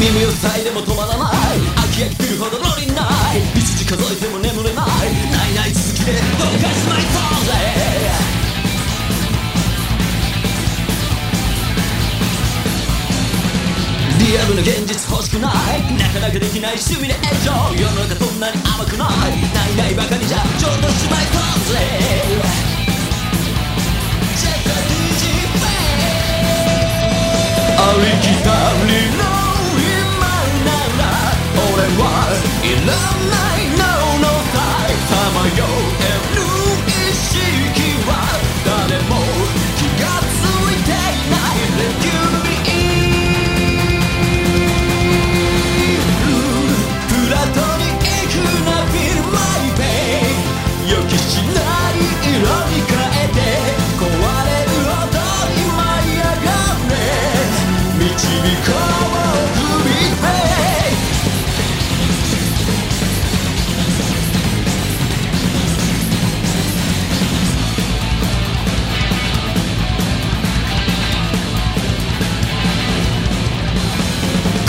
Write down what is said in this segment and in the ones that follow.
耳を塞いでも止まらない飽き飽きくるほどロリない羊数えても眠れないないない続きでどうかしまいそうぜリアルな現実欲しくないなかなかできない趣味で炎上世の中そんなに甘くないないないばかりじゃちょっとしまいそうぜ Just a DJ ありきたりの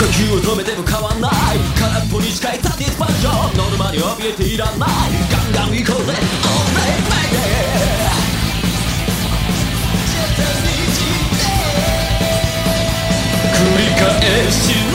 呼吸を止めても変わんない。空っぽに近いサティスファクション。ノルマに怯えていらない。ガンガン行こうぜ。says to